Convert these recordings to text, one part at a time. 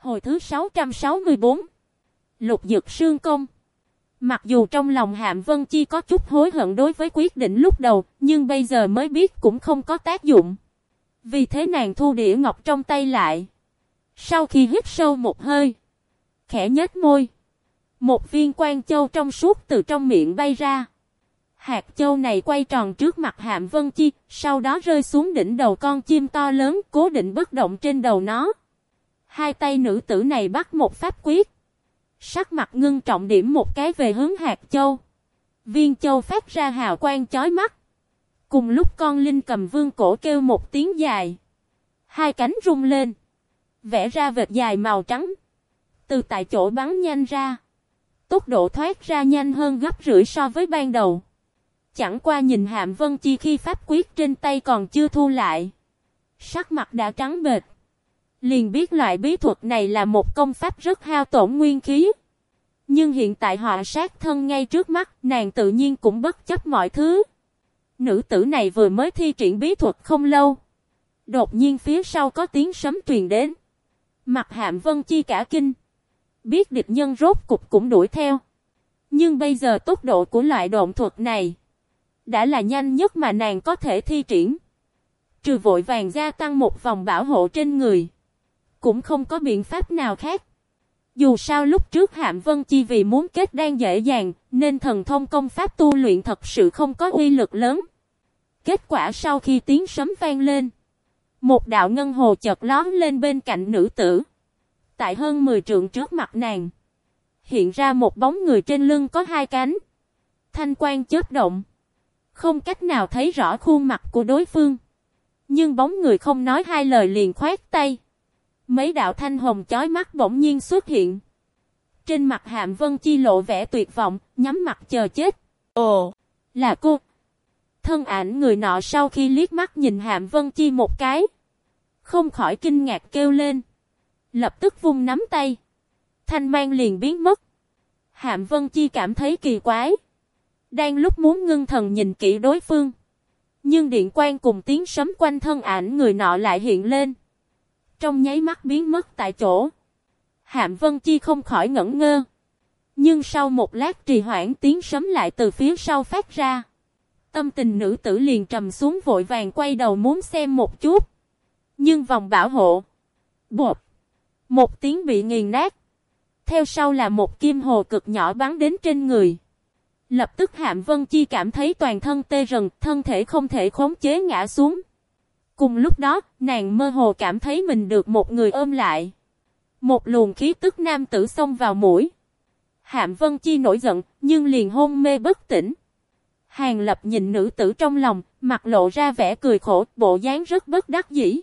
Hồi thứ 664 Lục Dực Sương Công Mặc dù trong lòng Hàm Vân Chi có chút hối hận đối với quyết định lúc đầu, nhưng bây giờ mới biết cũng không có tác dụng. Vì thế nàng thu đĩa ngọc trong tay lại. Sau khi hít sâu một hơi, khẽ nhếch môi, một viên quan châu trong suốt từ trong miệng bay ra. Hạt châu này quay tròn trước mặt Hàm Vân Chi, sau đó rơi xuống đỉnh đầu con chim to lớn cố định bất động trên đầu nó. Hai tay nữ tử này bắt một pháp quyết. Sắc mặt ngưng trọng điểm một cái về hướng hạt châu. Viên châu phát ra hào quang chói mắt. Cùng lúc con linh cầm vương cổ kêu một tiếng dài. Hai cánh rung lên. Vẽ ra vệt dài màu trắng. Từ tại chỗ bắn nhanh ra. Tốc độ thoát ra nhanh hơn gấp rưỡi so với ban đầu. Chẳng qua nhìn Hàm Vân Chi khi pháp quyết trên tay còn chưa thu lại. Sắc mặt đã trắng bệt. Liền biết loại bí thuật này là một công pháp rất hao tổn nguyên khí. Nhưng hiện tại họ sát thân ngay trước mắt, nàng tự nhiên cũng bất chấp mọi thứ. Nữ tử này vừa mới thi triển bí thuật không lâu. Đột nhiên phía sau có tiếng sấm truyền đến. Mặt hạm vân chi cả kinh. Biết địch nhân rốt cục cũng đuổi theo. Nhưng bây giờ tốc độ của loại độn thuật này đã là nhanh nhất mà nàng có thể thi triển. Trừ vội vàng gia tăng một vòng bảo hộ trên người. Cũng không có biện pháp nào khác. Dù sao lúc trước Hạm Vân Chi vì muốn kết đan dễ dàng, nên thần thông công pháp tu luyện thật sự không có uy lực lớn. Kết quả sau khi tiếng sấm vang lên, một đạo ngân hồ chợt lóm lên bên cạnh nữ tử. Tại hơn 10 trượng trước mặt nàng, hiện ra một bóng người trên lưng có hai cánh. Thanh quan chớp động, không cách nào thấy rõ khuôn mặt của đối phương. Nhưng bóng người không nói hai lời liền khoát tay. Mấy đạo thanh hồng chói mắt bỗng nhiên xuất hiện. Trên mặt Hàm Vân Chi lộ vẻ tuyệt vọng, nhắm mặt chờ chết. Ồ, là cô. Thân ảnh người nọ sau khi liếc mắt nhìn Hàm Vân Chi một cái. Không khỏi kinh ngạc kêu lên. Lập tức vung nắm tay. Thanh mang liền biến mất. Hàm Vân Chi cảm thấy kỳ quái. Đang lúc muốn ngưng thần nhìn kỹ đối phương. Nhưng điện quan cùng tiếng sấm quanh thân ảnh người nọ lại hiện lên. Trong nháy mắt biến mất tại chỗ. Hạm Vân Chi không khỏi ngẩn ngơ. Nhưng sau một lát trì hoãn tiếng sấm lại từ phía sau phát ra. Tâm tình nữ tử liền trầm xuống vội vàng quay đầu muốn xem một chút. Nhưng vòng bảo hộ. Bột. Một tiếng bị nghiền nát. Theo sau là một kim hồ cực nhỏ bắn đến trên người. Lập tức Hạm Vân Chi cảm thấy toàn thân tê rần, thân thể không thể khống chế ngã xuống. Cùng lúc đó, nàng mơ hồ cảm thấy mình được một người ôm lại. Một luồng khí tức nam tử xông vào mũi. Hạm Vân Chi nổi giận, nhưng liền hôn mê bất tỉnh. Hàng lập nhìn nữ tử trong lòng, mặt lộ ra vẻ cười khổ, bộ dáng rất bất đắc dĩ.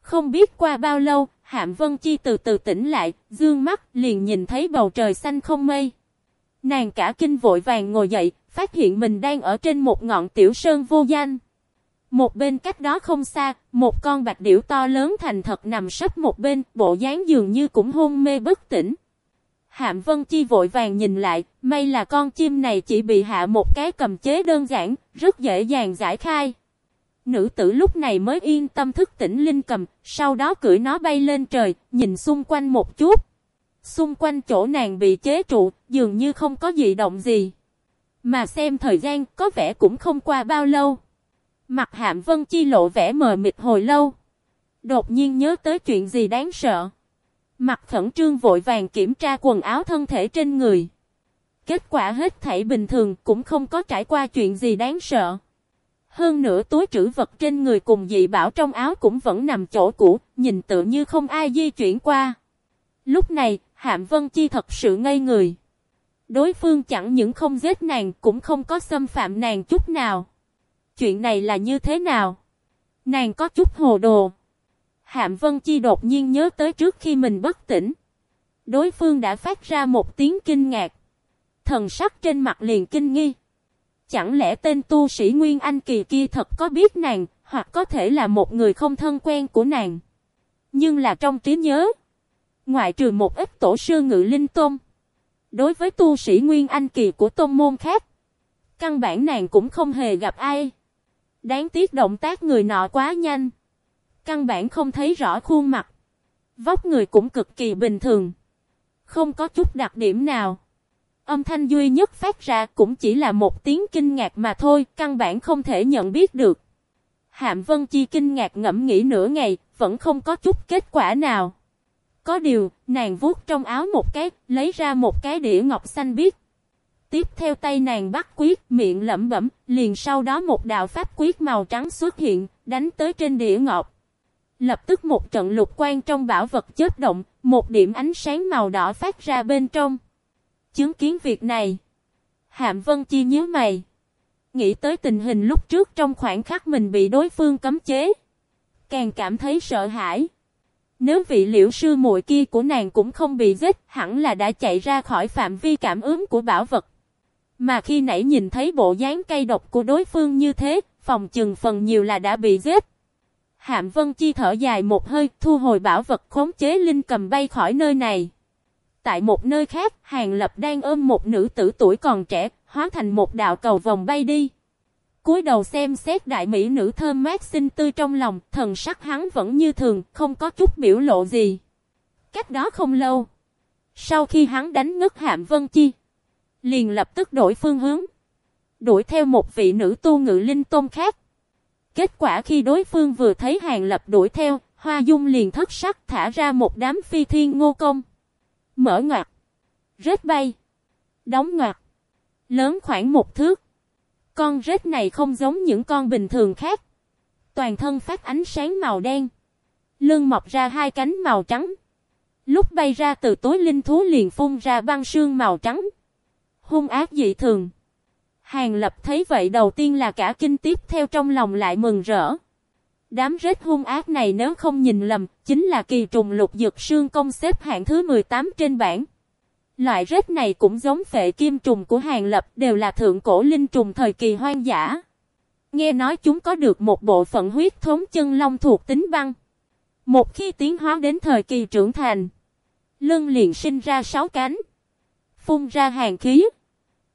Không biết qua bao lâu, Hạm Vân Chi từ từ tỉnh lại, dương mắt, liền nhìn thấy bầu trời xanh không mây. Nàng cả kinh vội vàng ngồi dậy, phát hiện mình đang ở trên một ngọn tiểu sơn vô danh. Một bên cách đó không xa, một con bạch điểu to lớn thành thật nằm sấp một bên, bộ dáng dường như cũng hôn mê bất tỉnh. Hạm Vân Chi vội vàng nhìn lại, may là con chim này chỉ bị hạ một cái cầm chế đơn giản, rất dễ dàng giải khai. Nữ tử lúc này mới yên tâm thức tỉnh linh cầm, sau đó cưỡi nó bay lên trời, nhìn xung quanh một chút. Xung quanh chỗ nàng bị chế trụ, dường như không có dị động gì. Mà xem thời gian có vẻ cũng không qua bao lâu. Mặt hạm vân chi lộ vẻ mờ mịt hồi lâu. Đột nhiên nhớ tới chuyện gì đáng sợ. Mặt khẩn trương vội vàng kiểm tra quần áo thân thể trên người. Kết quả hết thảy bình thường cũng không có trải qua chuyện gì đáng sợ. Hơn nữa túi trữ vật trên người cùng dị bảo trong áo cũng vẫn nằm chỗ cũ, nhìn tự như không ai di chuyển qua. Lúc này, Hạm Vân Chi thật sự ngây người. Đối phương chẳng những không giết nàng cũng không có xâm phạm nàng chút nào. Chuyện này là như thế nào? Nàng có chút hồ đồ. Hạm Vân Chi đột nhiên nhớ tới trước khi mình bất tỉnh. Đối phương đã phát ra một tiếng kinh ngạc. Thần sắc trên mặt liền kinh nghi. Chẳng lẽ tên tu sĩ Nguyên Anh kỳ kia thật có biết nàng, hoặc có thể là một người không thân quen của nàng. Nhưng là trong trí nhớ. Ngoại trừ một ít tổ sư ngự linh tôn. Đối với tu sĩ Nguyên Anh kỳ của tôn môn khác. Căn bản nàng cũng không hề gặp ai. Đáng tiếc động tác người nọ quá nhanh. Căn bản không thấy rõ khuôn mặt. Vóc người cũng cực kỳ bình thường. Không có chút đặc điểm nào. Âm thanh duy nhất phát ra cũng chỉ là một tiếng kinh ngạc mà thôi, căn bản không thể nhận biết được. Hạm Vân Chi kinh ngạc ngẫm nghĩ nửa ngày, vẫn không có chút kết quả nào. Có điều, nàng vuốt trong áo một cái, lấy ra một cái đĩa ngọc xanh biếc. Tiếp theo tay nàng bắt quyết, miệng lẩm bẩm, liền sau đó một đạo pháp quyết màu trắng xuất hiện, đánh tới trên đĩa ngọc. Lập tức một trận lục quang trong bảo vật chớp động, một điểm ánh sáng màu đỏ phát ra bên trong. Chứng kiến việc này, Hạm Vân Chi nhíu mày. Nghĩ tới tình hình lúc trước trong khoảng khắc mình bị đối phương cấm chế. Càng cảm thấy sợ hãi. Nếu vị liễu sư muội kia của nàng cũng không bị giết, hẳn là đã chạy ra khỏi phạm vi cảm ứng của bảo vật. Mà khi nãy nhìn thấy bộ dáng cây độc của đối phương như thế, phòng chừng phần nhiều là đã bị giết. Hạm Vân Chi thở dài một hơi, thu hồi bảo vật khống chế linh cầm bay khỏi nơi này. Tại một nơi khác, Hàng Lập đang ôm một nữ tử tuổi còn trẻ, hóa thành một đạo cầu vòng bay đi. cúi đầu xem xét đại mỹ nữ thơm mát xinh tươi trong lòng, thần sắc hắn vẫn như thường, không có chút biểu lộ gì. Cách đó không lâu, sau khi hắn đánh ngất Hạm Vân Chi, liền lập tức đổi phương hướng, đuổi theo một vị nữ tu ngự linh tôn khác. Kết quả khi đối phương vừa thấy Hàng Lập đuổi theo, Hoa Dung liền thất sắc thả ra một đám phi thiên ngô công. Mở ngoặt. Rết bay. Đóng ngoặt. Lớn khoảng một thước. Con rết này không giống những con bình thường khác. Toàn thân phát ánh sáng màu đen. Lưng mọc ra hai cánh màu trắng. Lúc bay ra từ tối linh thú liền phun ra băng sương màu trắng. Hung ác dị thường. Hàng lập thấy vậy đầu tiên là cả kinh tiếp theo trong lòng lại mừng rỡ. Đám rết hung ác này nếu không nhìn lầm, chính là kỳ trùng lục dược sương công xếp hạng thứ 18 trên bảng. Loại rết này cũng giống phệ kim trùng của hàng lập đều là thượng cổ linh trùng thời kỳ hoang dã. Nghe nói chúng có được một bộ phận huyết thống chân long thuộc tính băng. Một khi tiến hóa đến thời kỳ trưởng thành, lưng liền sinh ra sáu cánh, phun ra hàng khí,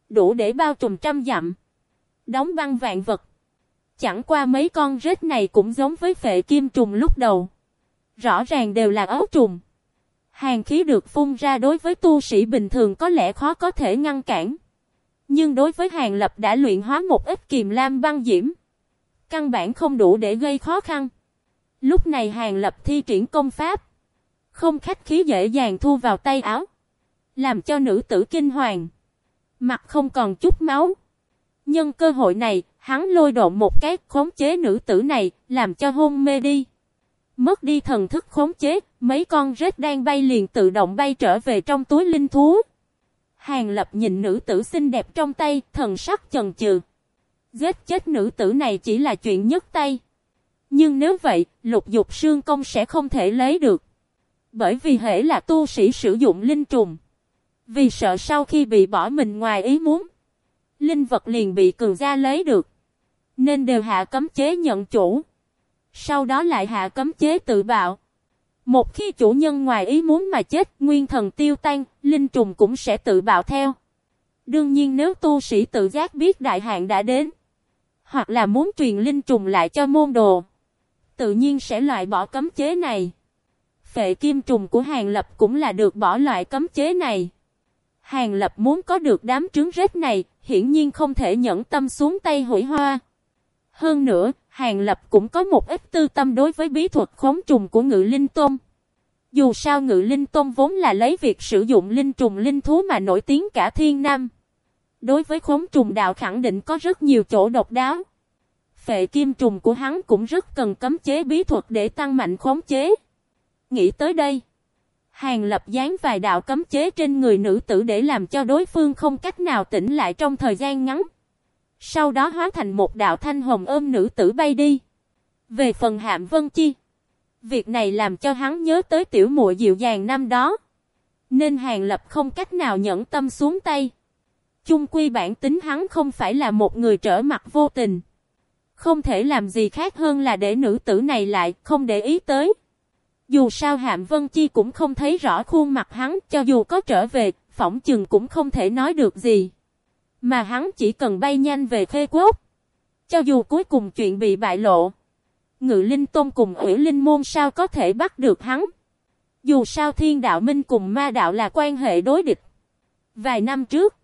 đủ để bao trùm trăm dặm, đóng băng vạn vật. Chẳng qua mấy con rết này cũng giống với phệ kim trùng lúc đầu. Rõ ràng đều là ấu trùng. Hàng khí được phun ra đối với tu sĩ bình thường có lẽ khó có thể ngăn cản. Nhưng đối với hàng lập đã luyện hóa một ít kiềm lam băng diễm. Căn bản không đủ để gây khó khăn. Lúc này hàng lập thi triển công pháp. Không khách khí dễ dàng thu vào tay áo. Làm cho nữ tử kinh hoàng. Mặt không còn chút máu. Nhân cơ hội này, hắn lôi độn một cái khống chế nữ tử này, làm cho hôn mê đi. Mất đi thần thức khống chế, mấy con rết đang bay liền tự động bay trở về trong túi linh thú. Hàng lập nhìn nữ tử xinh đẹp trong tay, thần sắc chần chừ. Giết chết nữ tử này chỉ là chuyện nhất tay. Nhưng nếu vậy, lục dục sương công sẽ không thể lấy được. Bởi vì hệ là tu sĩ sử dụng linh trùng. Vì sợ sau khi bị bỏ mình ngoài ý muốn. Linh vật liền bị cường gia lấy được. Nên đều hạ cấm chế nhận chủ. Sau đó lại hạ cấm chế tự bạo. Một khi chủ nhân ngoài ý muốn mà chết, nguyên thần tiêu tan, linh trùng cũng sẽ tự bạo theo. Đương nhiên nếu tu sĩ tự giác biết đại hạn đã đến, hoặc là muốn truyền linh trùng lại cho môn đồ, tự nhiên sẽ loại bỏ cấm chế này. Phệ kim trùng của hàng lập cũng là được bỏ loại cấm chế này. Hàng lập muốn có được đám trứng rết này, hiển nhiên không thể nhẫn tâm xuống tay hủy hoa. Hơn nữa, Hàng Lập cũng có một ít tư tâm đối với bí thuật khống trùng của Ngự Linh Tôn. Dù sao Ngự Linh Tôn vốn là lấy việc sử dụng linh trùng linh thú mà nổi tiếng cả thiên nam. Đối với khống trùng đạo khẳng định có rất nhiều chỗ độc đáo. Phệ kim trùng của hắn cũng rất cần cấm chế bí thuật để tăng mạnh khống chế. Nghĩ tới đây. Hàng lập dán vài đạo cấm chế trên người nữ tử để làm cho đối phương không cách nào tỉnh lại trong thời gian ngắn. Sau đó hóa thành một đạo thanh hồng ôm nữ tử bay đi. Về phần hạm vân chi. Việc này làm cho hắn nhớ tới tiểu muội dịu dàng năm đó. Nên hàng lập không cách nào nhẫn tâm xuống tay. Chung quy bản tính hắn không phải là một người trở mặt vô tình. Không thể làm gì khác hơn là để nữ tử này lại không để ý tới. Dù sao Hạm Vân Chi cũng không thấy rõ khuôn mặt hắn, cho dù có trở về, phỏng chừng cũng không thể nói được gì. Mà hắn chỉ cần bay nhanh về khê quốc. Cho dù cuối cùng chuyện bị bại lộ. Ngự Linh Tôn cùng ủy Linh Môn sao có thể bắt được hắn. Dù sao thiên đạo minh cùng ma đạo là quan hệ đối địch. Vài năm trước,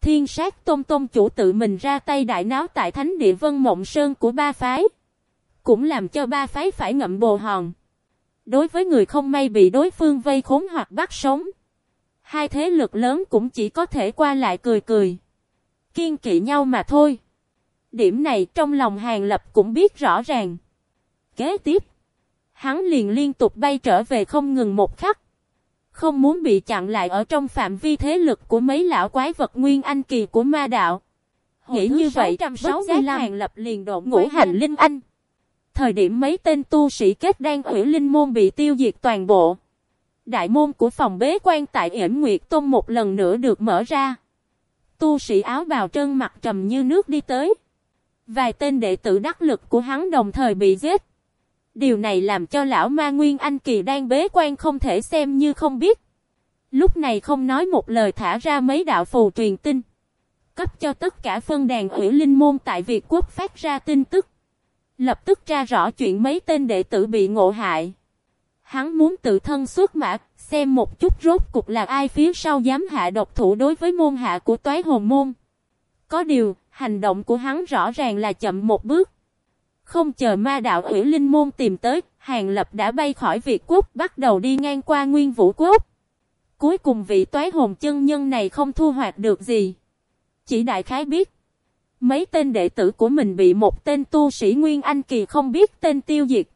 thiên sát tôn tôn chủ tự mình ra tay đại náo tại thánh địa vân mộng sơn của ba phái. Cũng làm cho ba phái phải ngậm bồ hòn. Đối với người không may bị đối phương vây khốn hoặc bắt sống. Hai thế lực lớn cũng chỉ có thể qua lại cười cười. Kiên kỵ nhau mà thôi. Điểm này trong lòng hàng lập cũng biết rõ ràng. Kế tiếp. Hắn liền liên tục bay trở về không ngừng một khắc. Không muốn bị chặn lại ở trong phạm vi thế lực của mấy lão quái vật nguyên anh kỳ của ma đạo. Nghĩ như vậy, bất giác hàng lập liền độn ngũ hành linh anh. Thời điểm mấy tên tu sĩ kết đan hủy linh môn bị tiêu diệt toàn bộ. Đại môn của phòng bế quan tại yểm Nguyệt Tôn một lần nữa được mở ra. Tu sĩ áo bào trơn mặt trầm như nước đi tới. Vài tên đệ tử đắc lực của hắn đồng thời bị giết. Điều này làm cho lão ma Nguyên Anh Kỳ đang bế quan không thể xem như không biết. Lúc này không nói một lời thả ra mấy đạo phù truyền tin. Cấp cho tất cả phân đàn ủy linh môn tại Việt Quốc phát ra tin tức. Lập tức tra rõ chuyện mấy tên đệ tử bị ngộ hại. Hắn muốn tự thân xuất mã, xem một chút rốt cục là ai phía sau dám hạ độc thủ đối với môn hạ của toái hồn môn. Có điều, hành động của hắn rõ ràng là chậm một bước. Không chờ ma đạo ủy linh môn tìm tới, Hàng Lập đã bay khỏi Việt Quốc bắt đầu đi ngang qua Nguyên Vũ Quốc. Cuối cùng vị toái hồn chân nhân này không thu hoạch được gì. Chỉ đại khái biết. Mấy tên đệ tử của mình bị một tên tu sĩ Nguyên Anh Kỳ không biết tên tiêu diệt.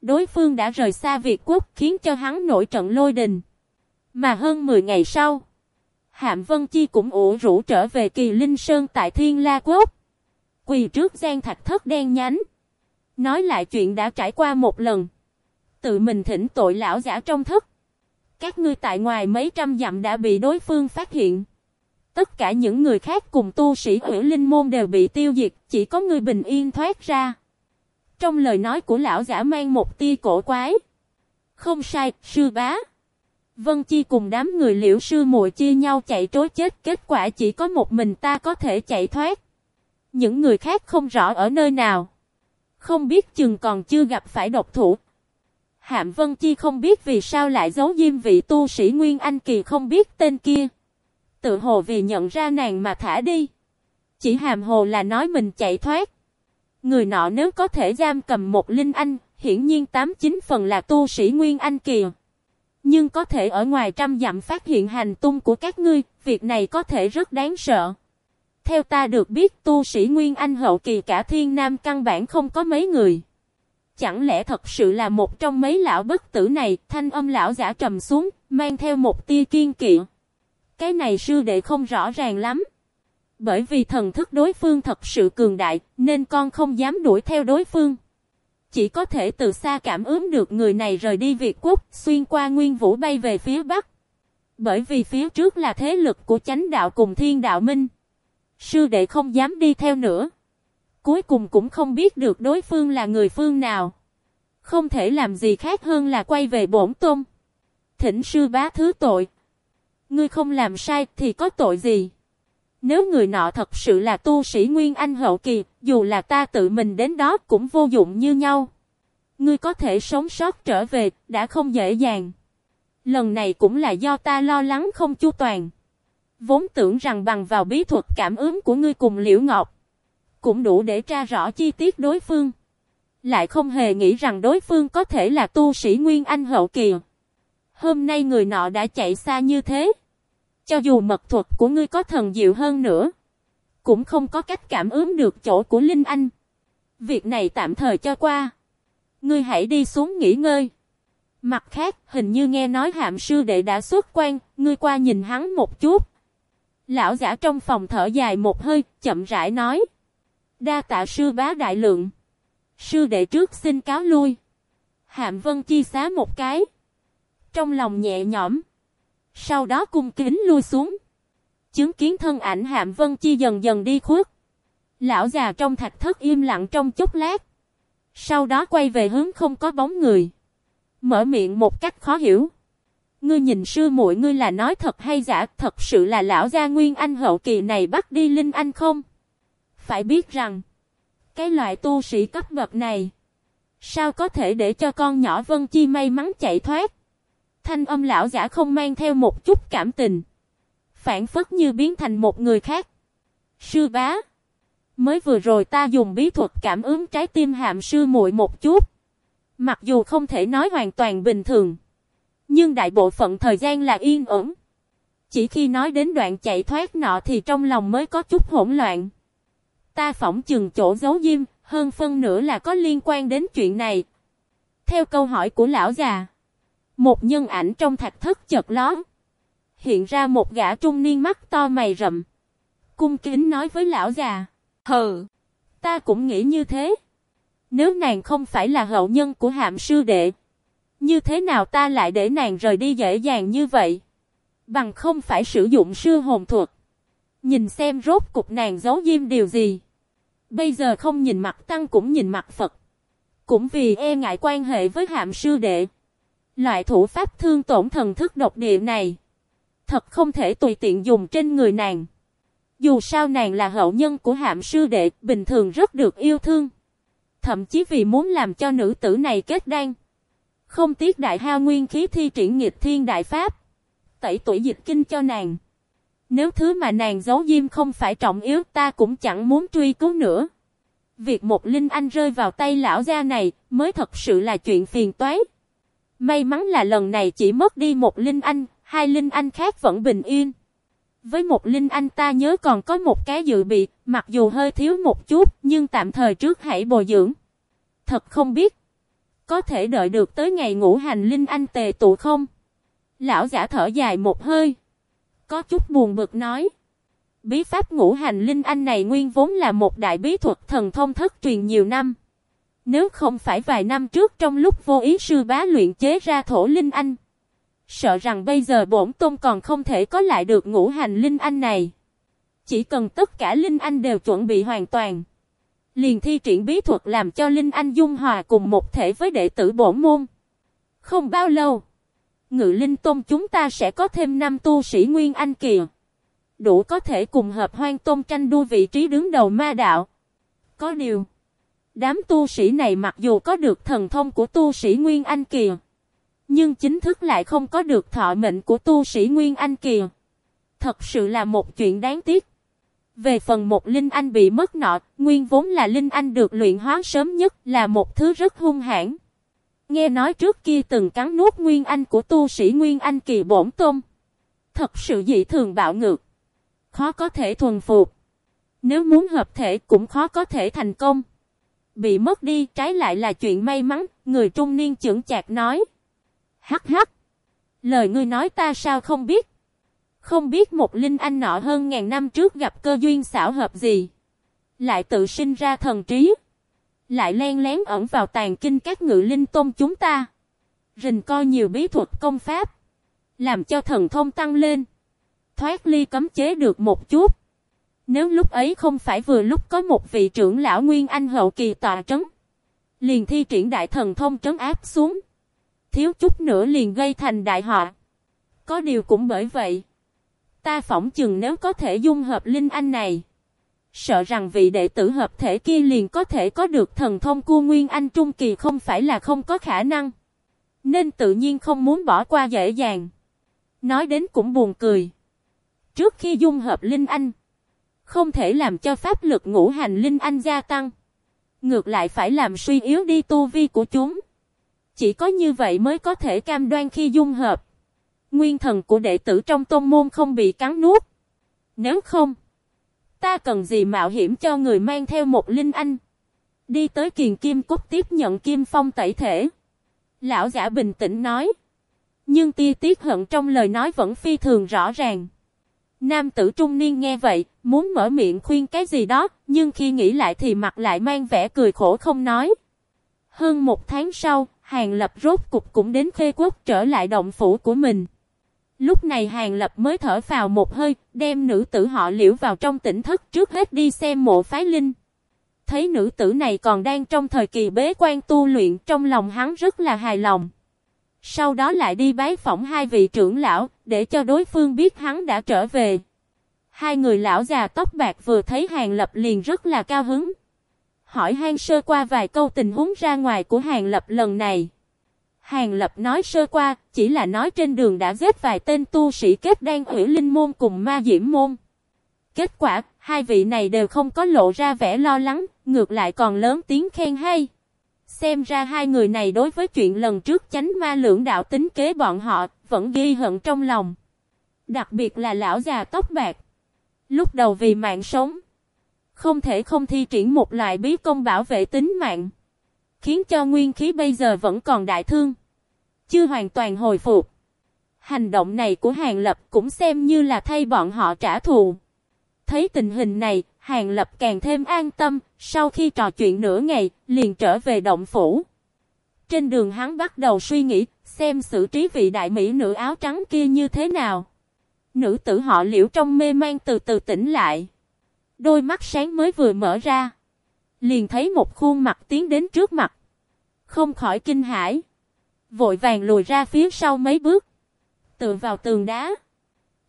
Đối phương đã rời xa Việt Quốc khiến cho hắn nổi trận lôi đình. Mà hơn 10 ngày sau, Hạm Vân Chi cũng ủ rũ trở về Kỳ Linh Sơn tại Thiên La Quốc. Quỳ trước gian thạch thất đen nhánh. Nói lại chuyện đã trải qua một lần. Tự mình thỉnh tội lão giả trong thức. Các ngươi tại ngoài mấy trăm dặm đã bị đối phương phát hiện. Tất cả những người khác cùng tu sĩ hủy linh môn đều bị tiêu diệt, chỉ có người bình yên thoát ra. Trong lời nói của lão giả mang một tia cổ quái. Không sai, sư bá. Vân Chi cùng đám người liễu sư muội chia nhau chạy trối chết, kết quả chỉ có một mình ta có thể chạy thoát. Những người khác không rõ ở nơi nào. Không biết chừng còn chưa gặp phải độc thủ. Hạm Vân Chi không biết vì sao lại giấu diêm vị tu sĩ Nguyên Anh Kỳ không biết tên kia. Tự hồ vì nhận ra nàng mà thả đi. Chỉ hàm hồ là nói mình chạy thoát. Người nọ nếu có thể giam cầm một linh anh, hiển nhiên 89 phần là tu sĩ Nguyên Anh kìa. Nhưng có thể ở ngoài trăm dặm phát hiện hành tung của các ngươi, việc này có thể rất đáng sợ. Theo ta được biết tu sĩ Nguyên Anh hậu kỳ cả thiên nam căn bản không có mấy người. Chẳng lẽ thật sự là một trong mấy lão bất tử này, thanh âm lão giả trầm xuống, mang theo một tia kiên kiện. Cái này sư đệ không rõ ràng lắm. Bởi vì thần thức đối phương thật sự cường đại, nên con không dám đuổi theo đối phương. Chỉ có thể từ xa cảm ứng được người này rời đi Việt Quốc, xuyên qua Nguyên Vũ bay về phía Bắc. Bởi vì phía trước là thế lực của chánh đạo cùng thiên đạo minh. Sư đệ không dám đi theo nữa. Cuối cùng cũng không biết được đối phương là người phương nào. Không thể làm gì khác hơn là quay về bổn tôn. Thỉnh sư bá thứ tội. Ngươi không làm sai thì có tội gì? Nếu người nọ thật sự là tu sĩ Nguyên Anh hậu kỳ, dù là ta tự mình đến đó cũng vô dụng như nhau. Ngươi có thể sống sót trở về, đã không dễ dàng. Lần này cũng là do ta lo lắng không chu toàn. Vốn tưởng rằng bằng vào bí thuật cảm ứng của ngươi cùng Liễu Ngọc, cũng đủ để tra rõ chi tiết đối phương. Lại không hề nghĩ rằng đối phương có thể là tu sĩ Nguyên Anh hậu kỳ. Hôm nay người nọ đã chạy xa như thế. Cho dù mật thuật của ngươi có thần diệu hơn nữa, cũng không có cách cảm ứng được chỗ của Linh Anh. Việc này tạm thời cho qua. Ngươi hãy đi xuống nghỉ ngơi. Mặt khác, hình như nghe nói hạm sư đệ đã xuất quan, ngươi qua nhìn hắn một chút. Lão giả trong phòng thở dài một hơi, chậm rãi nói. Đa tạ sư bá đại lượng. Sư đệ trước xin cáo lui. Hạm vân chi xá một cái. Trong lòng nhẹ nhõm. Sau đó cung kính lui xuống. Chứng kiến thân ảnh hạm vân chi dần dần đi khuất. Lão già trong thạch thất im lặng trong chốc lát. Sau đó quay về hướng không có bóng người. Mở miệng một cách khó hiểu. Ngươi nhìn sư muội ngươi là nói thật hay giả, thật sự là lão gia nguyên anh hậu kỳ này bắt đi linh anh không? Phải biết rằng, cái loại tu sĩ cấp bậc này, sao có thể để cho con nhỏ Vân Chi may mắn chạy thoát? Thanh âm lão giả không mang theo một chút cảm tình. Phản phất như biến thành một người khác. Sư bá. Mới vừa rồi ta dùng bí thuật cảm ứng trái tim hàm sư muội một chút. Mặc dù không thể nói hoàn toàn bình thường. Nhưng đại bộ phận thời gian là yên ổn. Chỉ khi nói đến đoạn chạy thoát nọ thì trong lòng mới có chút hỗn loạn. Ta phỏng chừng chỗ giấu diêm, hơn phân nửa là có liên quan đến chuyện này. Theo câu hỏi của lão già, một nhân ảnh trong thạch thất chợt lón. Hiện ra một gã trung niên mắt to mày rậm. Cung kính nói với lão già, hừ, ta cũng nghĩ như thế. Nếu nàng không phải là hậu nhân của hạm sư đệ, như thế nào ta lại để nàng rời đi dễ dàng như vậy? Bằng không phải sử dụng sư hồn thuật. Nhìn xem rốt cục nàng giấu diêm điều gì. Bây giờ không nhìn mặt tăng cũng nhìn mặt Phật. Cũng vì e ngại quan hệ với hạm sư đệ. Loại thủ pháp thương tổn thần thức độc địa này. Thật không thể tùy tiện dùng trên người nàng. Dù sao nàng là hậu nhân của hạm sư đệ, bình thường rất được yêu thương. Thậm chí vì muốn làm cho nữ tử này kết đan. Không tiếc đại hao nguyên khí thi triển nghịch thiên đại pháp. Tẩy tuổi dịch kinh cho nàng. Nếu thứ mà nàng giấu diêm không phải trọng yếu ta cũng chẳng muốn truy cứu nữa. Việc một linh anh rơi vào tay lão gia này mới thật sự là chuyện phiền toái. May mắn là lần này chỉ mất đi một linh anh, hai linh anh khác vẫn bình yên. Với một linh anh ta nhớ còn có một cái dự bị, mặc dù hơi thiếu một chút, nhưng tạm thời trước hãy bồi dưỡng. Thật không biết, có thể đợi được tới ngày ngũ hành linh anh tề tụ không? Lão giả thở dài một hơi. Có chút buồn bực nói. Bí pháp ngũ hành linh anh này nguyên vốn là một đại bí thuật thần thông thất truyền nhiều năm. Nếu không phải vài năm trước trong lúc vô ý sư bá luyện chế ra thổ linh anh. Sợ rằng bây giờ bổn tôn còn không thể có lại được ngũ hành linh anh này. Chỉ cần tất cả linh anh đều chuẩn bị hoàn toàn. Liền thi triển bí thuật làm cho linh anh dung hòa cùng một thể với đệ tử bổn môn. Không bao lâu. Ngự linh tôn chúng ta sẽ có thêm năm tu sĩ nguyên anh kìa. Đủ có thể cùng hợp hoang tôn tranh đua vị trí đứng đầu ma đạo. Có điều. Đám tu sĩ này mặc dù có được thần thông của tu sĩ Nguyên Anh kiều Nhưng chính thức lại không có được thọ mệnh của tu sĩ Nguyên Anh kiều Thật sự là một chuyện đáng tiếc. Về phần một Linh Anh bị mất nọ, nguyên vốn là Linh Anh được luyện hóa sớm nhất là một thứ rất hung hãn. Nghe nói trước kia từng cắn nuốt Nguyên Anh của tu sĩ Nguyên Anh kỳ bổn tôm. Thật sự dị thường bạo ngược. Khó có thể thuần phục. Nếu muốn hợp thể cũng khó có thể thành công. Bị mất đi trái lại là chuyện may mắn, người trung niên trưởng chạc nói. Hắc hắc. Lời ngươi nói ta sao không biết. Không biết một linh anh nọ hơn ngàn năm trước gặp cơ duyên xảo hợp gì. Lại tự sinh ra thần trí. Lại len lén ẩn vào tàn kinh các ngự linh tôn chúng ta. Rình coi nhiều bí thuật công pháp. Làm cho thần thông tăng lên. Thoát ly cấm chế được một chút. Nếu lúc ấy không phải vừa lúc có một vị trưởng lão Nguyên Anh hậu kỳ tọa trấn. Liền thi triển đại thần thông trấn áp xuống. Thiếu chút nữa liền gây thành đại họa. Có điều cũng bởi vậy. Ta phỏng chừng nếu có thể dung hợp Linh Anh này. Sợ rằng vị đệ tử hợp thể kia liền có thể có được thần thông của Nguyên Anh Trung Kỳ không phải là không có khả năng. Nên tự nhiên không muốn bỏ qua dễ dàng. Nói đến cũng buồn cười. Trước khi dung hợp Linh Anh. Không thể làm cho pháp lực ngũ hành linh anh gia tăng. Ngược lại phải làm suy yếu đi tu vi của chúng. Chỉ có như vậy mới có thể cam đoan khi dung hợp. Nguyên thần của đệ tử trong tôn môn không bị cắn nuốt. Nếu không, ta cần gì mạo hiểm cho người mang theo một linh anh. Đi tới kiền kim cốt tiếp nhận kim phong tẩy thể. Lão giả bình tĩnh nói. Nhưng tia tiết hận trong lời nói vẫn phi thường rõ ràng. Nam tử trung niên nghe vậy, muốn mở miệng khuyên cái gì đó, nhưng khi nghĩ lại thì mặt lại mang vẻ cười khổ không nói. Hơn một tháng sau, Hàng Lập rốt cục cũng đến khê quốc trở lại động phủ của mình. Lúc này Hàng Lập mới thở vào một hơi, đem nữ tử họ liễu vào trong tỉnh thức trước hết đi xem mộ phái linh. Thấy nữ tử này còn đang trong thời kỳ bế quan tu luyện trong lòng hắn rất là hài lòng. Sau đó lại đi bái phỏng hai vị trưởng lão, để cho đối phương biết hắn đã trở về. Hai người lão già tóc bạc vừa thấy Hàng Lập liền rất là cao hứng. Hỏi han sơ qua vài câu tình huống ra ngoài của Hàng Lập lần này. Hàng Lập nói sơ qua, chỉ là nói trên đường đã giết vài tên tu sĩ kết đan hủy linh môn cùng ma diễm môn. Kết quả, hai vị này đều không có lộ ra vẻ lo lắng, ngược lại còn lớn tiếng khen hay. Xem ra hai người này đối với chuyện lần trước chánh ma lưỡng đạo tính kế bọn họ, vẫn ghi hận trong lòng. Đặc biệt là lão già tóc bạc. Lúc đầu vì mạng sống, không thể không thi triển một loại bí công bảo vệ tính mạng. Khiến cho nguyên khí bây giờ vẫn còn đại thương. Chưa hoàn toàn hồi phục. Hành động này của Hàng Lập cũng xem như là thay bọn họ trả thù. Thấy tình hình này, Hàng Lập càng thêm an tâm, sau khi trò chuyện nửa ngày, liền trở về động phủ. Trên đường hắn bắt đầu suy nghĩ, xem xử trí vị đại mỹ nữ áo trắng kia như thế nào. Nữ tử họ liễu trong mê man từ từ tỉnh lại. Đôi mắt sáng mới vừa mở ra. Liền thấy một khuôn mặt tiến đến trước mặt. Không khỏi kinh hãi. Vội vàng lùi ra phía sau mấy bước. Tựa vào tường đá.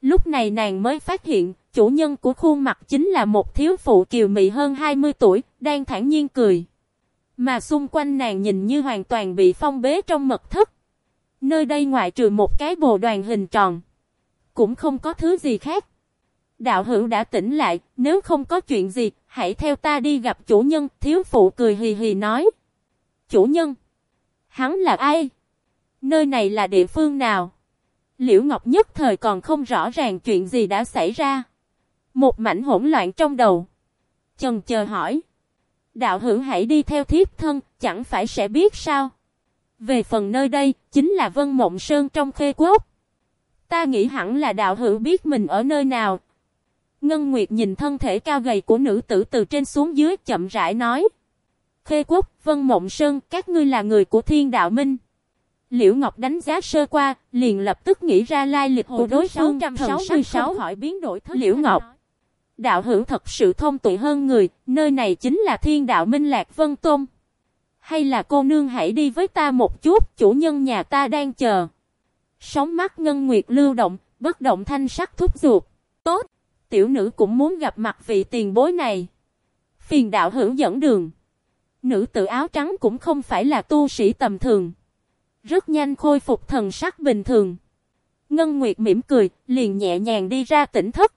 Lúc này nàng mới phát hiện, chủ nhân của khuôn mặt chính là một thiếu phụ kiều mị hơn 20 tuổi, đang thản nhiên cười. Mà xung quanh nàng nhìn như hoàn toàn bị phong bế trong mật thất. Nơi đây ngoại trừ một cái bồ đoàn hình tròn. Cũng không có thứ gì khác. Đạo hữu đã tỉnh lại, nếu không có chuyện gì, hãy theo ta đi gặp chủ nhân, thiếu phụ cười hì hì nói. Chủ nhân? Hắn là ai? Nơi này là địa phương nào? Liễu Ngọc nhất thời còn không rõ ràng chuyện gì đã xảy ra. Một mảnh hỗn loạn trong đầu. Chần chờ hỏi. Đạo hữu hãy đi theo thiếp thân, chẳng phải sẽ biết sao? Về phần nơi đây, chính là Vân Mộng Sơn trong khê quốc. Ta nghĩ hẳn là đạo hữu biết mình ở nơi nào. Ngân Nguyệt nhìn thân thể cao gầy của nữ tử từ trên xuống dưới chậm rãi nói. Khê quốc, Vân Mộng Sơn, các ngươi là người của thiên đạo minh. Liễu Ngọc đánh giá sơ qua, liền lập tức nghĩ ra lai lịch của đối phương, thần sắc không khỏi biến đổi thất Liễu Ngọc. Đạo hữu thật sự thông tuệ hơn người, nơi này chính là thiên đạo minh lạc vân tôn. Hay là cô nương hãy đi với ta một chút, chủ nhân nhà ta đang chờ. Sóng mắt ngân nguyệt lưu động, bất động thanh sắc thúc giục. Tốt, tiểu nữ cũng muốn gặp mặt vị tiền bối này. Phiền đạo hữu dẫn đường. Nữ tử áo trắng cũng không phải là tu sĩ tầm thường. Rất nhanh khôi phục thần sắc bình thường. Ngân Nguyệt mỉm cười, liền nhẹ nhàng đi ra tỉnh thất.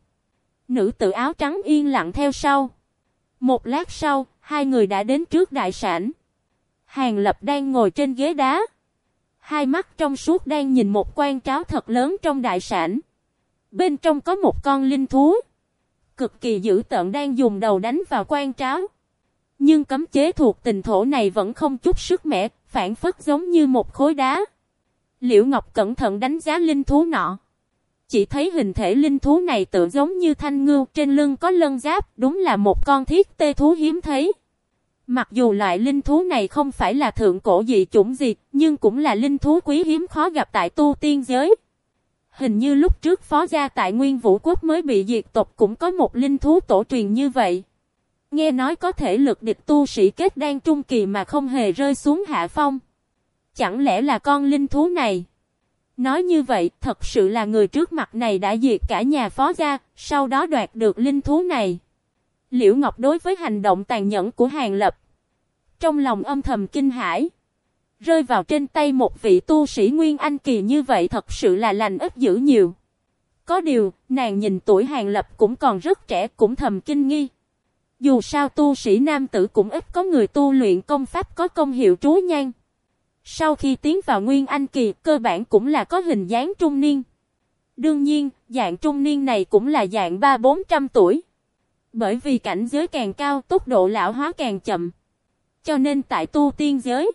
Nữ tử áo trắng yên lặng theo sau. Một lát sau, hai người đã đến trước đại sản. Hàng Lập đang ngồi trên ghế đá. Hai mắt trong suốt đang nhìn một quan tráo thật lớn trong đại sản. Bên trong có một con linh thú. Cực kỳ dữ tợn đang dùng đầu đánh vào quan tráo. Nhưng cấm chế thuộc tình thổ này vẫn không chút sức mẻ, phản phất giống như một khối đá. Liễu Ngọc cẩn thận đánh giá linh thú nọ. Chỉ thấy hình thể linh thú này tự giống như thanh ngưu, trên lưng có lân giáp, đúng là một con thiết tê thú hiếm thấy. Mặc dù loại linh thú này không phải là thượng cổ dị chủng gì, nhưng cũng là linh thú quý hiếm khó gặp tại tu tiên giới. Hình như lúc trước phó gia tại Nguyên Vũ Quốc mới bị diệt tộc cũng có một linh thú tổ truyền như vậy. Nghe nói có thể lực địch tu sĩ kết đang trung kỳ mà không hề rơi xuống hạ phong. Chẳng lẽ là con linh thú này? Nói như vậy, thật sự là người trước mặt này đã diệt cả nhà phó gia, sau đó đoạt được linh thú này. Liễu Ngọc đối với hành động tàn nhẫn của Hàng Lập. Trong lòng âm thầm kinh hãi. Rơi vào trên tay một vị tu sĩ Nguyên Anh kỳ như vậy thật sự là lành ít dữ nhiều. Có điều, nàng nhìn tuổi Hàng Lập cũng còn rất trẻ cũng thầm kinh nghi. Dù sao tu sĩ nam tử cũng ít có người tu luyện công pháp có công hiệu trú nhan. Sau khi tiến vào Nguyên Anh kỳ, cơ bản cũng là có hình dáng trung niên. Đương nhiên, dạng trung niên này cũng là dạng ba bốn trăm tuổi. Bởi vì cảnh giới càng cao, tốc độ lão hóa càng chậm. Cho nên tại tu tiên giới,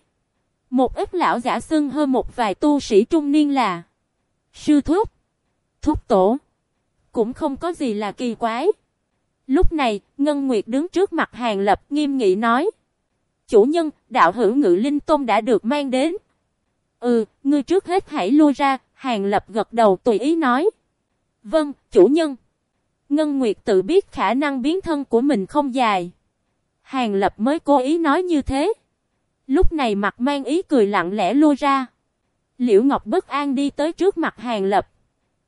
một ít lão giả xưng hơn một vài tu sĩ trung niên là sư thúc, thúc tổ. Cũng không có gì là kỳ quái. Lúc này, Ngân Nguyệt đứng trước mặt Hàng Lập nghiêm nghị nói. Chủ nhân, đạo hữu ngự linh tôn đã được mang đến. Ừ, ngươi trước hết hãy lui ra, Hàng Lập gật đầu tùy ý nói. Vâng, chủ nhân. Ngân Nguyệt tự biết khả năng biến thân của mình không dài. Hàng Lập mới cố ý nói như thế. Lúc này mặt mang ý cười lặng lẽ lui ra. Liễu Ngọc bất an đi tới trước mặt Hàng Lập.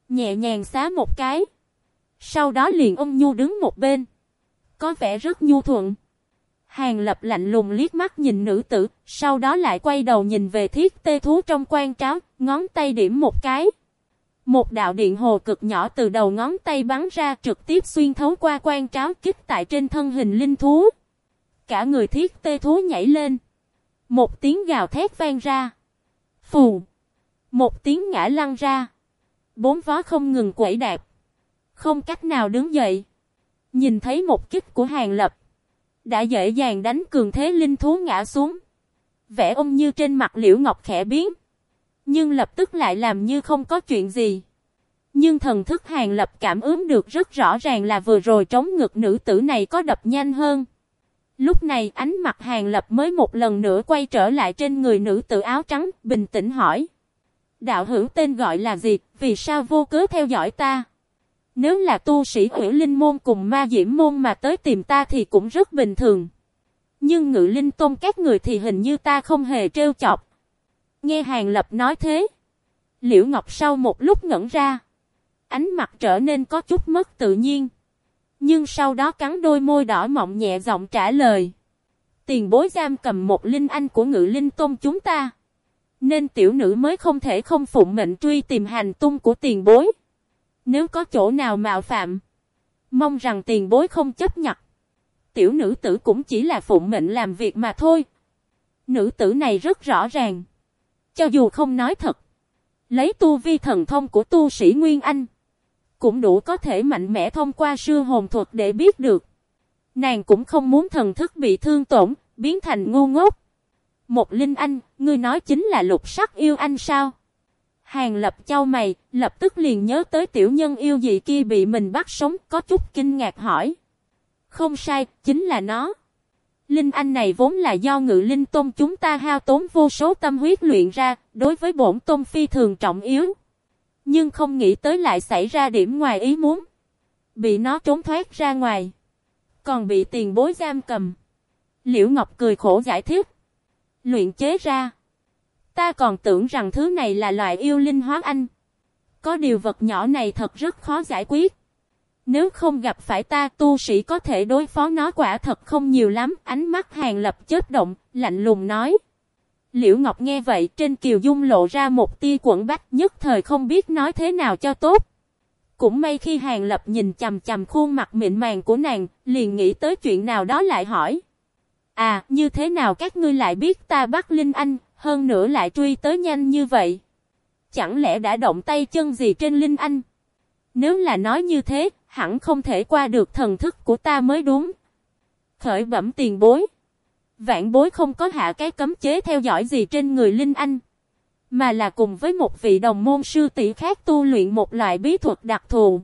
Nhẹ nhàng xá một cái. Sau đó liền ôm nhu đứng một bên. Có vẻ rất nhu thuận. Hàng lập lạnh lùng liếc mắt nhìn nữ tử, sau đó lại quay đầu nhìn về thiết tê thú trong quan tráo, ngón tay điểm một cái. Một đạo điện hồ cực nhỏ từ đầu ngón tay bắn ra trực tiếp xuyên thấu qua quan tráo kích tại trên thân hình linh thú. Cả người thiết tê thú nhảy lên. Một tiếng gào thét vang ra. Phù. Một tiếng ngã lăn ra. Bốn vó không ngừng quẩy đạp. Không cách nào đứng dậy. Nhìn thấy một kích của hàng lập. Đã dễ dàng đánh cường thế linh thú ngã xuống. Vẻ ôm như trên mặt liễu ngọc khẽ biến. Nhưng lập tức lại làm như không có chuyện gì. Nhưng thần thức hàng lập cảm ứng được rất rõ ràng là vừa rồi trống ngực nữ tử này có đập nhanh hơn. Lúc này ánh mặt hàng lập mới một lần nữa quay trở lại trên người nữ tử áo trắng, bình tĩnh hỏi. Đạo hữu tên gọi là gì, vì sao vô cớ theo dõi ta? Nếu là tu sĩ hủy linh môn cùng ma diễm môn mà tới tìm ta thì cũng rất bình thường. Nhưng ngự linh tôn các người thì hình như ta không hề trêu chọc. Nghe hàng lập nói thế. Liễu Ngọc sau một lúc ngẩn ra. Ánh mặt trở nên có chút mất tự nhiên. Nhưng sau đó cắn đôi môi đỏ mọng nhẹ giọng trả lời. Tiền bối giam cầm một linh anh của ngự linh tôn chúng ta. Nên tiểu nữ mới không thể không phụng mệnh truy tìm hành tung của tiền bối. Nếu có chỗ nào mạo phạm. Mong rằng tiền bối không chấp nhận. Tiểu nữ tử cũng chỉ là phụng mệnh làm việc mà thôi. Nữ tử này rất rõ ràng. Cho dù không nói thật. Lấy tu vi thần thông của tu sĩ Nguyên Anh cũng đủ có thể mạnh mẽ thông qua sư hồn thuật để biết được. Nàng cũng không muốn thần thức bị thương tổn, biến thành ngu ngốc. Một linh anh, ngươi nói chính là lục sắc yêu anh sao? Hàng lập châu mày, lập tức liền nhớ tới tiểu nhân yêu dị kia bị mình bắt sống, có chút kinh ngạc hỏi. Không sai, chính là nó. Linh anh này vốn là do ngự linh tôn chúng ta hao tốn vô số tâm huyết luyện ra, đối với bổn tôn phi thường trọng yếu. Nhưng không nghĩ tới lại xảy ra điểm ngoài ý muốn. Bị nó trốn thoát ra ngoài. Còn bị tiền bối giam cầm. Liễu Ngọc cười khổ giải thích. Luyện chế ra. Ta còn tưởng rằng thứ này là loại yêu linh hóa anh. Có điều vật nhỏ này thật rất khó giải quyết. Nếu không gặp phải ta tu sĩ có thể đối phó nó quả thật không nhiều lắm. Ánh mắt hàng lập chết động, lạnh lùng nói. Liễu Ngọc nghe vậy trên kiều dung lộ ra một tia quẩn bách nhất thời không biết nói thế nào cho tốt. Cũng may khi Hàng Lập nhìn chầm chầm khuôn mặt mịn màng của nàng, liền nghĩ tới chuyện nào đó lại hỏi. À, như thế nào các ngươi lại biết ta bắt Linh Anh, hơn nữa lại truy tới nhanh như vậy? Chẳng lẽ đã động tay chân gì trên Linh Anh? Nếu là nói như thế, hẳn không thể qua được thần thức của ta mới đúng. Khởi bẩm tiền bối. Vạn bối không có hạ cái cấm chế theo dõi gì trên người Linh Anh. Mà là cùng với một vị đồng môn sư tỷ khác tu luyện một loại bí thuật đặc thù.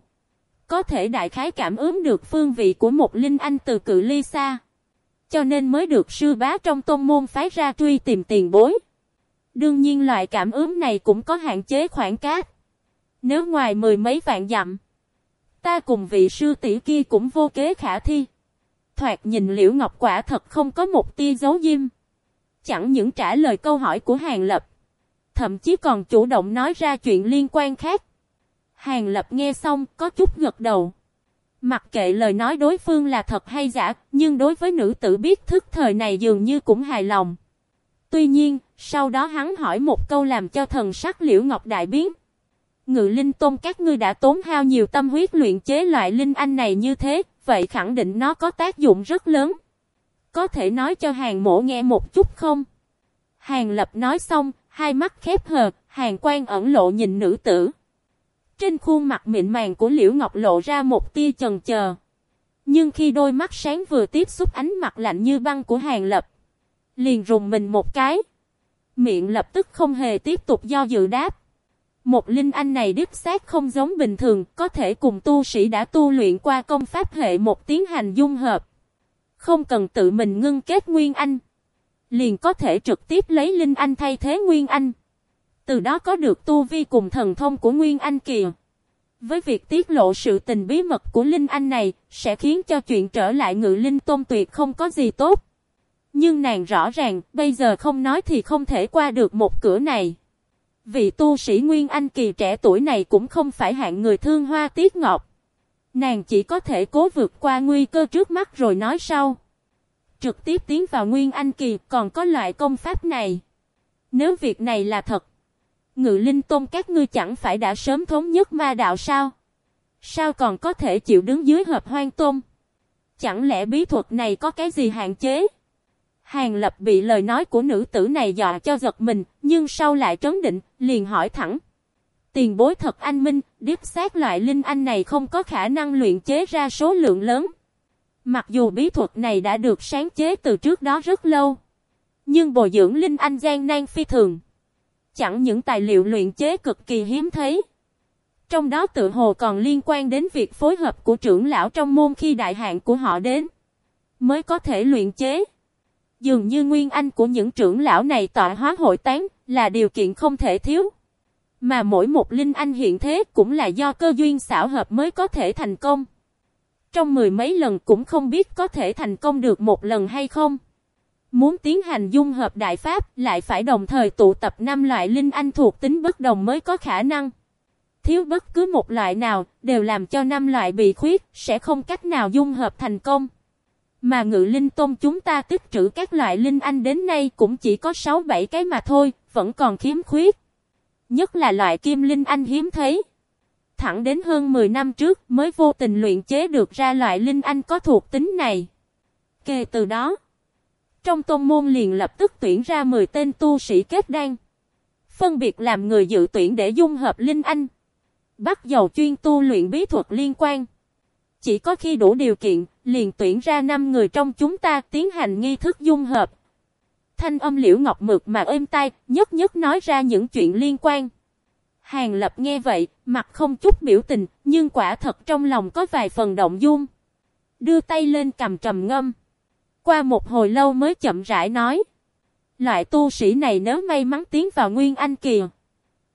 Có thể đại khái cảm ứng được phương vị của một Linh Anh từ cự ly xa. Cho nên mới được sư bá trong tôn môn phái ra truy tìm tiền bối. Đương nhiên loại cảm ứng này cũng có hạn chế khoảng cách. Nếu ngoài mười mấy vạn dặm, ta cùng vị sư tỷ kia cũng vô kế khả thi thoạt nhìn Liễu Ngọc quả thật không có một tia dấu diêm. Chẳng những trả lời câu hỏi của Hàng Lập, thậm chí còn chủ động nói ra chuyện liên quan khác. Hàng Lập nghe xong có chút gật đầu. Mặc kệ lời nói đối phương là thật hay giả, nhưng đối với nữ tử biết thức thời này dường như cũng hài lòng. Tuy nhiên, sau đó hắn hỏi một câu làm cho thần sắc Liễu Ngọc đại biến. Ngự linh tôn các ngươi đã tốn hao nhiều tâm huyết luyện chế loại linh anh này như thế, vậy khẳng định nó có tác dụng rất lớn. Có thể nói cho hàng mổ nghe một chút không? Hàng lập nói xong, hai mắt khép hờ, hàng quan ẩn lộ nhìn nữ tử. Trên khuôn mặt mịn màng của Liễu Ngọc lộ ra một tia chần chờ. Nhưng khi đôi mắt sáng vừa tiếp xúc ánh mặt lạnh như băng của hàng lập, liền rùng mình một cái. Miệng lập tức không hề tiếp tục do dự đáp. Một linh anh này đích xác không giống bình thường, có thể cùng tu sĩ đã tu luyện qua công pháp hệ một tiến hành dung hợp. Không cần tự mình ngưng kết nguyên anh. Liền có thể trực tiếp lấy linh anh thay thế nguyên anh. Từ đó có được tu vi cùng thần thông của nguyên anh kìa. Với việc tiết lộ sự tình bí mật của linh anh này, sẽ khiến cho chuyện trở lại ngự linh tôn tuyệt không có gì tốt. Nhưng nàng rõ ràng, bây giờ không nói thì không thể qua được một cửa này. Vị tu sĩ Nguyên Anh kỳ trẻ tuổi này cũng không phải hạng người thương hoa tiết ngọc. Nàng chỉ có thể cố vượt qua nguy cơ trước mắt rồi nói sau. trực tiếp tiến vào Nguyên Anh Kỳ, còn có loại công pháp này. Nếu việc này là thật, Ngự Linh Tôn các ngươi chẳng phải đã sớm thống nhất ma đạo sao? Sao còn có thể chịu đứng dưới hợp hoang tôn? Chẳng lẽ bí thuật này có cái gì hạn chế? Hàng Lập bị lời nói của nữ tử này dọa cho giật mình, nhưng sau lại trấn định, liền hỏi thẳng. Tiền bối thật anh minh, điếp xác loại linh anh này không có khả năng luyện chế ra số lượng lớn. Mặc dù bí thuật này đã được sáng chế từ trước đó rất lâu, nhưng bồi dưỡng linh anh gian nan phi thường. Chẳng những tài liệu luyện chế cực kỳ hiếm thấy. Trong đó tự hồ còn liên quan đến việc phối hợp của trưởng lão trong môn khi đại hạn của họ đến. Mới có thể luyện chế. Dường như nguyên anh của những trưởng lão này tọa hóa hội tán là điều kiện không thể thiếu. Mà mỗi một linh anh hiện thế cũng là do cơ duyên xảo hợp mới có thể thành công. Trong mười mấy lần cũng không biết có thể thành công được một lần hay không. Muốn tiến hành dung hợp đại pháp lại phải đồng thời tụ tập năm loại linh anh thuộc tính bất đồng mới có khả năng. Thiếu bất cứ một loại nào đều làm cho năm loại bị khuyết sẽ không cách nào dung hợp thành công. Mà ngự linh tôn chúng ta tích trữ các loại linh anh đến nay cũng chỉ có 6-7 cái mà thôi, vẫn còn khiếm khuyết. Nhất là loại kim linh anh hiếm thấy. Thẳng đến hơn 10 năm trước mới vô tình luyện chế được ra loại linh anh có thuộc tính này. Kể từ đó, trong tôn môn liền lập tức tuyển ra 10 tên tu sĩ kết đan. Phân biệt làm người dự tuyển để dung hợp linh anh. Bắt dầu chuyên tu luyện bí thuật liên quan. Chỉ có khi đủ điều kiện, liền tuyển ra 5 người trong chúng ta tiến hành nghi thức dung hợp. Thanh âm liễu ngọc mực mà êm tai, nhất nhất nói ra những chuyện liên quan. Hàng lập nghe vậy, mặt không chút biểu tình, nhưng quả thật trong lòng có vài phần động dung. Đưa tay lên cầm trầm ngâm. Qua một hồi lâu mới chậm rãi nói. Loại tu sĩ này nếu may mắn tiến vào Nguyên Anh Kỳ.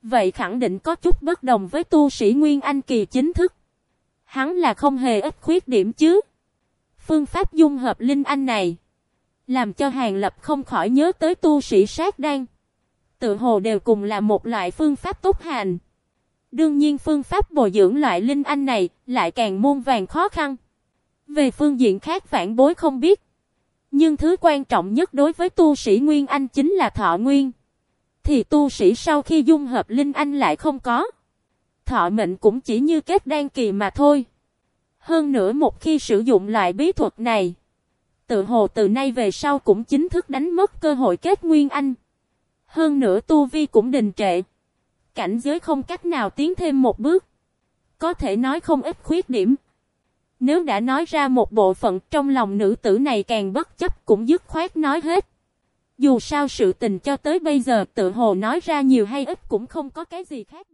Vậy khẳng định có chút bất đồng với tu sĩ Nguyên Anh Kỳ chính thức. Hắn là không hề ít khuyết điểm chứ. Phương pháp dung hợp Linh Anh này. Làm cho Hàng Lập không khỏi nhớ tới tu sĩ sát đan. Tự hồ đều cùng là một loại phương pháp tốt hành. Đương nhiên phương pháp bồi dưỡng loại Linh Anh này lại càng muôn vàng khó khăn. Về phương diện khác phản bối không biết. Nhưng thứ quan trọng nhất đối với tu sĩ Nguyên Anh chính là thọ nguyên. Thì tu sĩ sau khi dung hợp Linh Anh lại không có. Thọ mệnh cũng chỉ như kết đan kỳ mà thôi. Hơn nữa một khi sử dụng loại bí thuật này. Tự hồ từ nay về sau cũng chính thức đánh mất cơ hội kết Nguyên Anh. Hơn nữa tu vi cũng đình trệ. Cảnh giới không cách nào tiến thêm một bước. Có thể nói không ít khuyết điểm. Nếu đã nói ra một bộ phận trong lòng nữ tử này càng bất chấp cũng dứt khoát nói hết. Dù sao sự tình cho tới bây giờ tự hồ nói ra nhiều hay ít cũng không có cái gì khác.